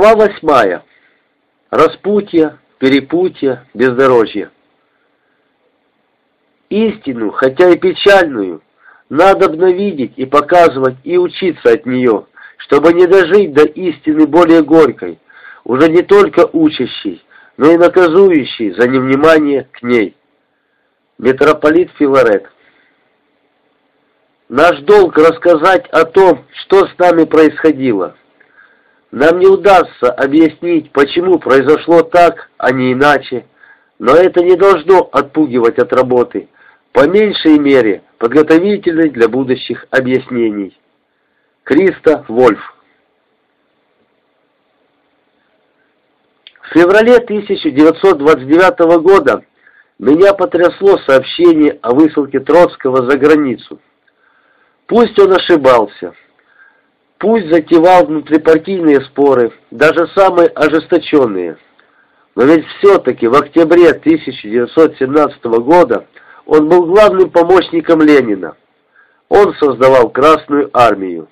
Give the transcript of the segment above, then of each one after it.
Глава восьмая. Распутье, перепутье, бездорожье. Истину, хотя и печальную, надо видеть и показывать и учиться от нее, чтобы не дожить до истины более горькой, уже не только учащей, но и наказующей за невнимание к ней. Митрополит Филарет Наш долг рассказать о том, что с нами происходило. Нам не удастся объяснить, почему произошло так, а не иначе, но это не должно отпугивать от работы, по меньшей мере подготовительной для будущих объяснений. Криста Вольф В феврале 1929 года меня потрясло сообщение о высылке Троцкого за границу. Пусть он ошибался. Пусть затевал внутрипартийные споры, даже самые ожесточенные. Но ведь все-таки в октябре 1917 года он был главным помощником Ленина. Он создавал Красную Армию.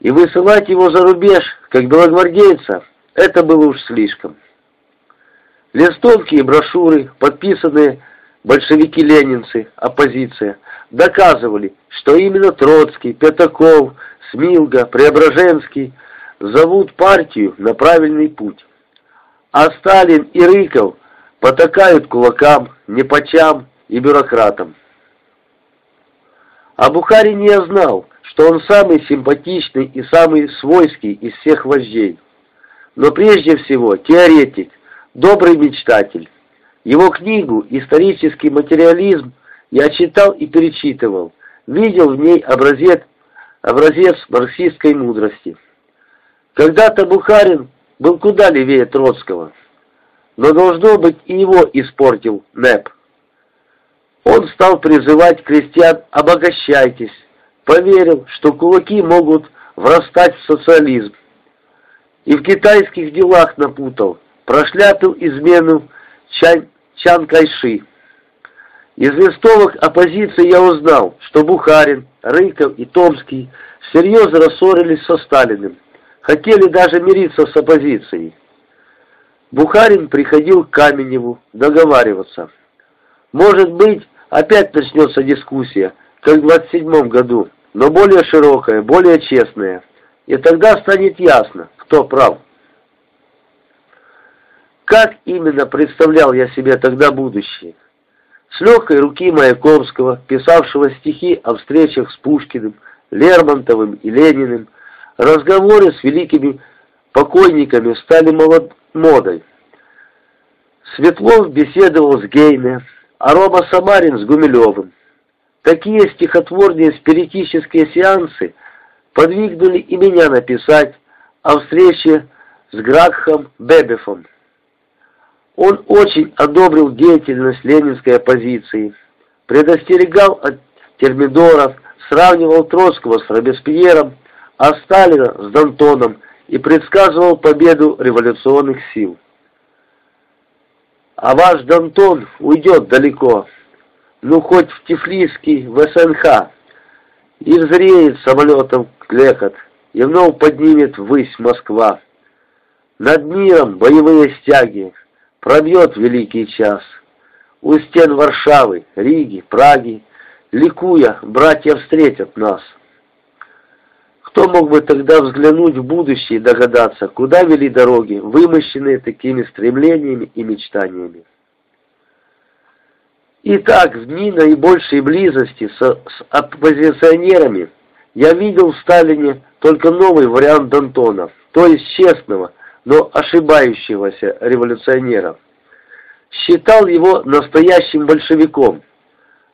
И высылать его за рубеж, как белогвардейца, это было уж слишком. Листовки и брошюры, подписанные большевики-ленинцы, оппозиция, доказывали, что именно Троцкий, Пятаков, Смилга, Преображенский зовут партию на правильный путь. А Сталин и Рыков потакают кулакам, непочам и бюрократам. А Бухарин я знал, что он самый симпатичный и самый свойский из всех вождей. Но прежде всего теоретик, добрый мечтатель. Его книгу «Исторический материализм» я читал и перечитывал, видел в ней образец образец марксистской мудрости. Когда-то Бухарин был куда левее Троцкого, но должно быть и его испортил НЭП. Он стал призывать крестьян «обогащайтесь», поверил, что кулаки могут врастать в социализм. И в китайских делах напутал, прошляпил измену Чан, Чан Кайши. Из листовок оппозиции я узнал, что Бухарин, Рыков и Томский всерьез рассорились со Сталиным, хотели даже мириться с оппозицией. Бухарин приходил к Каменеву договариваться. Может быть, опять начнется дискуссия, как в 27 году, но более широкая, более честная. И тогда станет ясно, кто прав. Как именно представлял я себе тогда будущее? С легкой руки Маяковского, писавшего стихи о встречах с Пушкиным, Лермонтовым и Лениным, разговоры с великими покойниками стали молод... модой. Светлов беседовал с Гейне, а Рома Самарин с Гумилевым. Такие стихотворные спиритические сеансы подвигнули и меня написать о встрече с Гракхом Бебефом. Он очень одобрил деятельность ленинской оппозиции, предостерегал от термидоров, сравнивал Троцкого с Робеспьером, а Сталина с Д'Антоном и предсказывал победу революционных сил. А ваш Д'Антон уйдет далеко, ну хоть в Тифлисский, в СНХ, и взреет самолетом клекот, и вновь поднимет ввысь Москва. Над миром боевые стяги, пробьет великий час. У стен Варшавы, Риги, Праги, ликуя, братья встретят нас. Кто мог бы тогда взглянуть в будущее и догадаться, куда вели дороги, вымощенные такими стремлениями и мечтаниями? Итак, в дни наибольшей близости с, с оппозиционерами я видел в Сталине только новый вариант Д'Антона, то есть честного, но ошибающегося революционера. Считал его настоящим большевиком.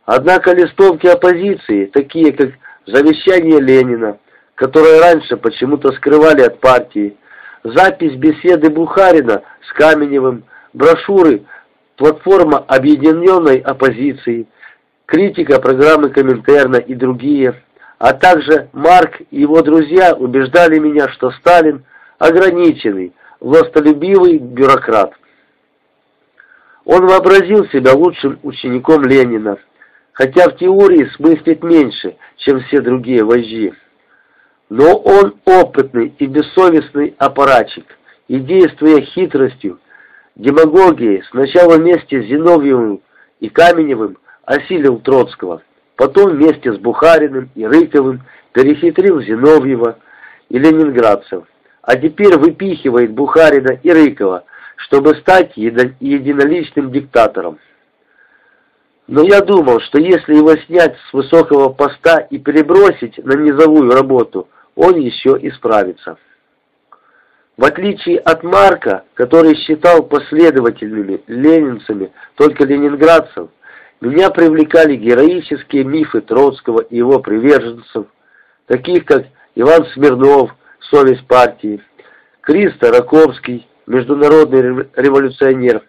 Однако листовки оппозиции, такие как «Завещание Ленина», которые раньше почему-то скрывали от партии, запись беседы Бухарина с Каменевым, брошюры «Платформа объединенной оппозиции», критика программы Коминтерна и другие, а также Марк и его друзья убеждали меня, что Сталин ограниченный, властолюбивый бюрократ. Он вообразил себя лучшим учеником Ленина, хотя в теории смыслит меньше, чем все другие вожди. Но он опытный и бессовестный аппаратчик, и действуя хитростью, демагогией, сначала вместе с Зиновьевым и Каменевым осилил Троцкого, потом вместе с Бухариным и Рыковым перехитрил Зиновьева и ленинградцев, а теперь выпихивает Бухарина и Рыкова, чтобы стать единоличным диктатором. Но я думал, что если его снять с высокого поста и перебросить на низовую работу, он еще исправится. В отличие от Марка, который считал последовательными ленинцами только ленинградцев, меня привлекали героические мифы Троцкого и его приверженцев, таких как Иван Смирнов, совесть партии, Криста Раковский, международный революционер,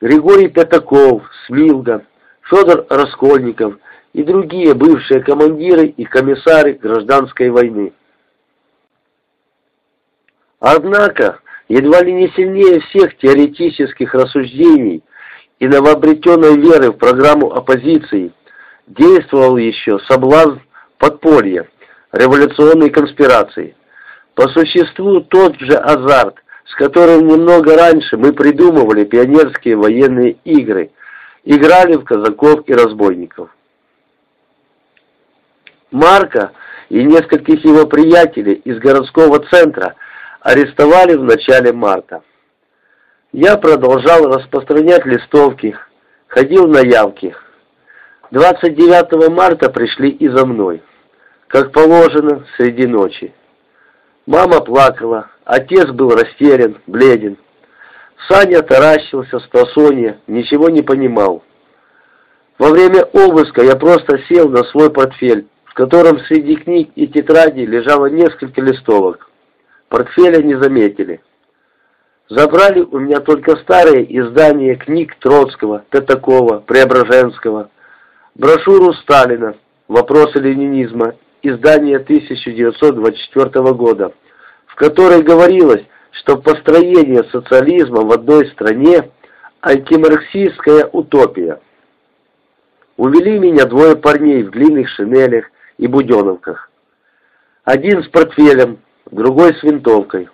Григорий Пятаков, Смилга, Федор Раскольников и другие бывшие командиры и комиссары гражданской войны. Однако, едва ли не сильнее всех теоретических рассуждений и новообретенной веры в программу оппозиции действовал еще соблазн подполья, революционной конспирации. По существу тот же азарт, с которым немного раньше мы придумывали пионерские военные игры, играли в казаков и разбойников. Марка и нескольких его приятелей из городского центра – арестовали в начале марта. Я продолжал распространять листовки, ходил на явки. 29 марта пришли и за мной, как положено, среди ночи. Мама плакала, отец был растерян, бледен. Саня таращился с просонья, ничего не понимал. Во время обыска я просто сел на свой портфель, в котором среди книг и тетрадей лежало несколько листовок. Портфеля не заметили. Забрали у меня только старые издания книг Троцкого, Пятакова, Преображенского, брошюру Сталина «Вопросы ленинизма», издание 1924 года, в которой говорилось, что построение социализма в одной стране – антимарксистская утопия. Увели меня двое парней в длинных шинелях и буденовках. Один с портфелем, другой с винтовкой.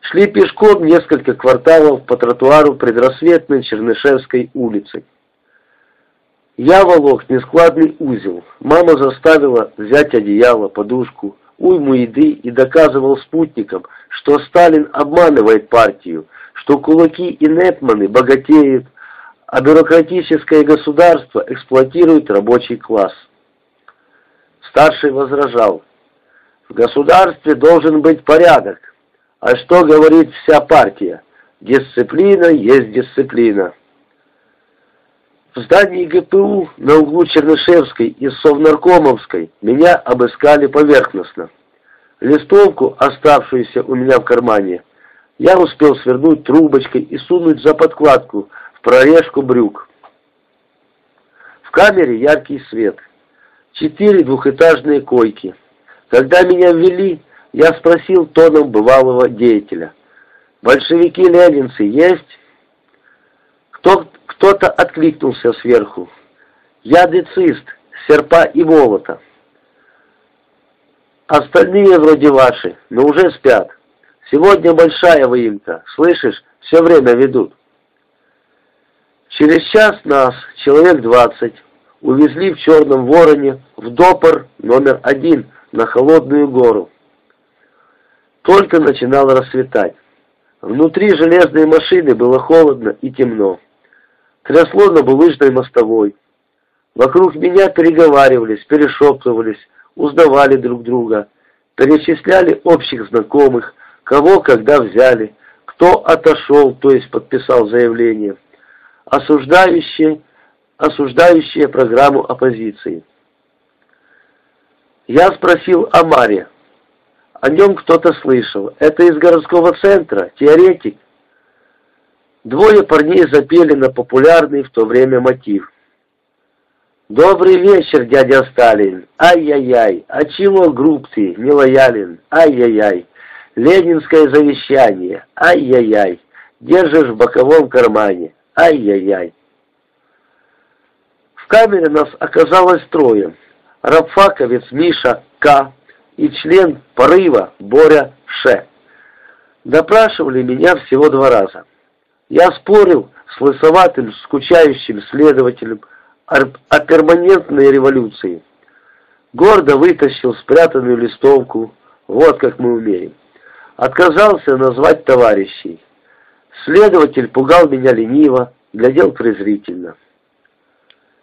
Шли пешком несколько кварталов по тротуару предрассветной Чернышевской улицы. Я волок нескладный узел. Мама заставила взять одеяло, подушку, уйму еды и доказывал спутникам, что Сталин обманывает партию, что кулаки и нетманы богатеют, а бюрократическое государство эксплуатирует рабочий класс. Старший возражал – в государстве должен быть порядок. А что говорит вся партия? Дисциплина есть дисциплина. В здании ГПУ на углу Чернышевской и Совнаркомовской меня обыскали поверхностно. Листовку, оставшуюся у меня в кармане, я успел свернуть трубочкой и сунуть за подкладку в прорежку брюк. В камере яркий свет. Четыре двухэтажные койки. Когда меня ввели, я спросил тоном бывалого деятеля. «Большевики-ленинцы есть?» Кто, Кто-то откликнулся сверху. «Я дацист, серпа и молота». Остальные вроде ваши, но уже спят. Сегодня большая выемка, слышишь, все время ведут. Через час нас, человек двадцать, увезли в Черном Вороне в допор номер один на холодную гору. Только начинало рассветать. Внутри железной машины было холодно и темно. Трясло на булыжной мостовой. Вокруг меня переговаривались, перешептывались, узнавали друг друга, перечисляли общих знакомых, кого когда взяли, кто отошел, то есть подписал заявление, осуждающие, осуждающие программу оппозиции. Я спросил о Маре. О нем кто-то слышал. Это из городского центра, теоретик. Двое парней запели на популярный в то время мотив. «Добрый вечер, дядя Сталин! Ай-яй-яй! А чего груб ты, не лоялен? Ай-яй-яй! Ленинское завещание! Ай-яй-яй! Держишь в боковом кармане! Ай-яй-яй!» В камере нас оказалось трое. Рабфаковец Миша К., и член порыва Боря Ше. Допрашивали меня всего два раза. Я спорил с лысоватым, скучающим следователем о перманентной революции. Гордо вытащил спрятанную листовку, вот как мы умеем. Отказался назвать товарищей. Следователь пугал меня лениво, глядел презрительно.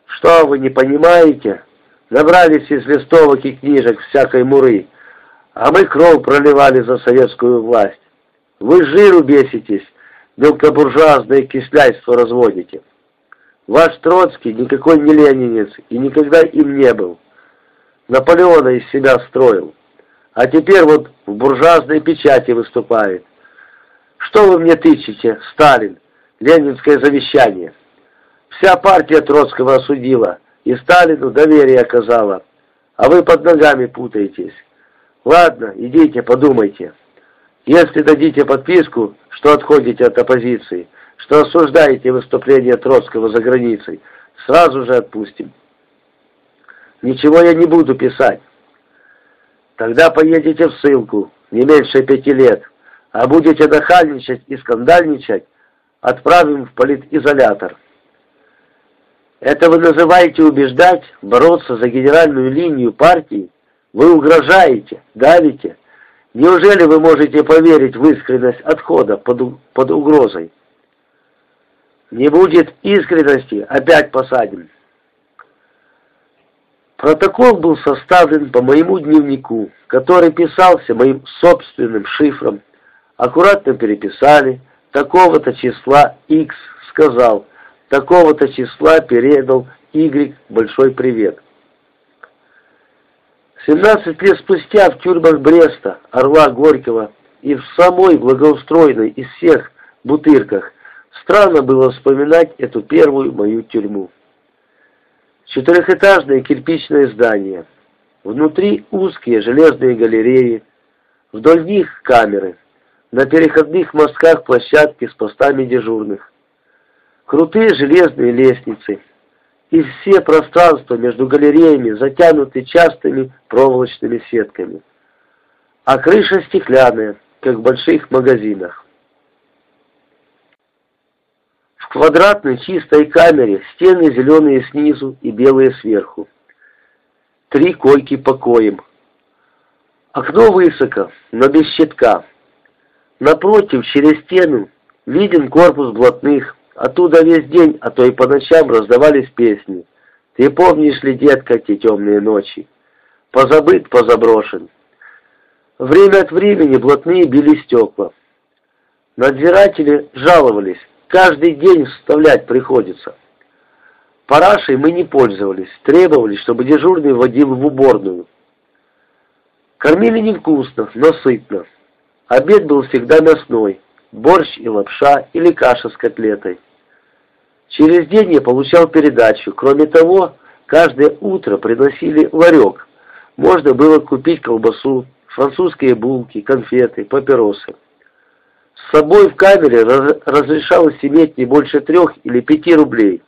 «Что вы не понимаете? Набрались из листовок и книжек всякой муры, а мы кровь проливали за советскую власть. Вы жиру беситесь, мелкобуржуазное кисляйство разводите. Ваш Троцкий никакой не ленинец и никогда им не был. Наполеона из себя строил. А теперь вот в буржуазной печати выступает. Что вы мне тычете, Сталин, ленинское завещание? Вся партия Троцкого осудила и Сталину доверие оказала, а вы под ногами путаетесь. Ладно, идите, подумайте. Если дадите подписку, что отходите от оппозиции, что осуждаете выступление Троцкого за границей, сразу же отпустим. Ничего я не буду писать. Тогда поедете в ссылку, не меньше пяти лет, а будете нахальничать и скандальничать, отправим в политизолятор. Это вы называете убеждать, бороться за генеральную линию партии? Вы угрожаете, давите. Неужели вы можете поверить в искренность отхода под, под угрозой? Не будет искренности, опять посадим. Протокол был составлен по моему дневнику, который писался моим собственным шифром. Аккуратно переписали, такого-то числа X сказал, такого-то числа передал Y большой привет. 17 лет спустя в тюрьмах Бреста, Орла, Горького и в самой благоустроенной из всех бутырках странно было вспоминать эту первую мою тюрьму. Четырехэтажное кирпичное здание. Внутри узкие железные галереи, вдоль них камеры, на переходных мостках площадки с постами дежурных. Крутые железные лестницы – и все пространства между галереями затянуты частыми проволочными сетками. А крыша стеклянная, как в больших магазинах. В квадратной чистой камере стены зеленые снизу и белые сверху. Три койки покоем. Окно высоко, но без щитка. Напротив, через стену, виден корпус блатных, Оттуда весь день, а то и по ночам раздавались песни. Ты помнишь ли, детка, те темные ночи? Позабыт, позаброшен. Время от времени блатные били стекла. Надзиратели жаловались, каждый день вставлять приходится. Парашей мы не пользовались, требовали, чтобы дежурный водил в уборную. Кормили невкусно, но сытно. Обед был всегда мясной борщ и лапша или каша с котлетой. Через день я получал передачу. Кроме того, каждое утро приносили ларек. Можно было купить колбасу, французские булки, конфеты, папиросы. С собой в камере разрешалось иметь не больше трех или пяти рублей.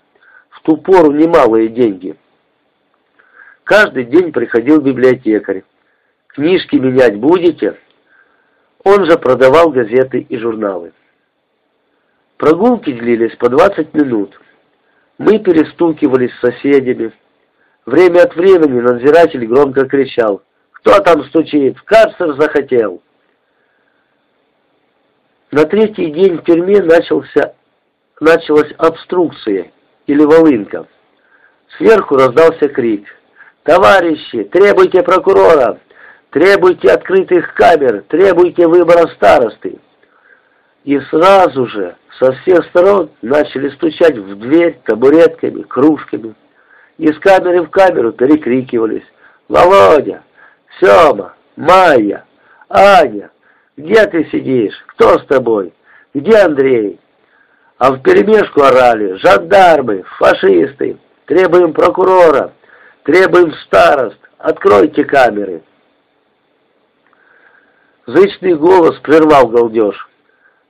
В ту пору немалые деньги. Каждый день приходил библиотекарь. «Книжки менять будете?» Он же продавал газеты и журналы. Прогулки длились по 20 минут. Мы перестукивались с соседями. Время от времени надзиратель громко кричал «Кто там стучит? В карцер захотел!» На третий день в тюрьме начался, началась обструкция или волынка. Сверху раздался крик «Товарищи, требуйте прокурора! Требуйте открытых камер, требуйте выбора старосты. И сразу же со всех сторон начали стучать в дверь табуретками, кружками. Из камеры в камеру перекрикивались. «Володя! Сема! Майя! Аня! Где ты сидишь? Кто с тобой? Где Андрей?» А вперемешку орали «Жандармы! Фашисты! Требуем прокурора! Требуем старост! Откройте камеры!» Зычный голос прервал галдеж.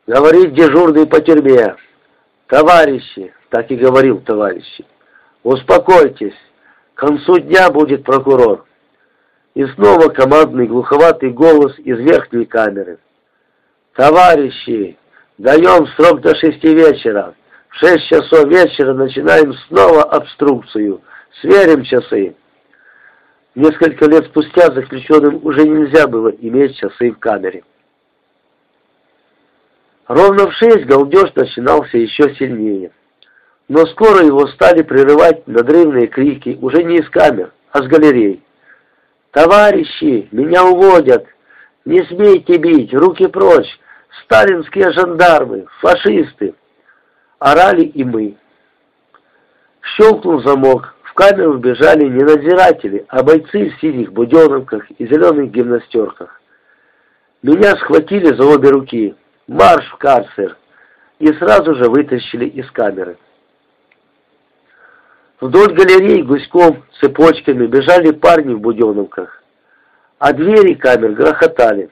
«Говорит дежурный по тюрьме. Товарищи!» — так и говорил товарищи. «Успокойтесь. К концу дня будет прокурор. И снова командный глуховатый голос из верхней камеры. «Товарищи, даем срок до шести вечера. В шесть часов вечера начинаем снова обструкцию. Сверим часы». Несколько лет спустя заключенным уже нельзя было иметь часы в камере. Ровно в шесть галдеж начинался еще сильнее. Но скоро его стали прерывать надрывные крики уже не из камер, а с галерей. «Товарищи, меня уводят! Не смейте бить! Руки прочь! Сталинские жандармы! Фашисты!» Орали и мы. Щелкнул замок, в камеру вбежали не надзиратели, а бойцы в синих буденовках и зеленых гимнастерках. Меня схватили за обе руки. Марш в карцер! И сразу же вытащили из камеры. Вдоль галерей гуськом, цепочками бежали парни в буденовках, а двери камер грохотали.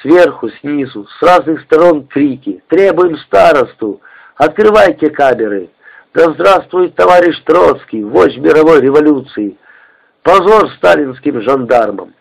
Сверху, снизу, с разных сторон крики «Требуем старосту! Открывайте камеры!» Да здравствует товарищ Троцкий, вождь мировой революции! Позор сталинским жандармам!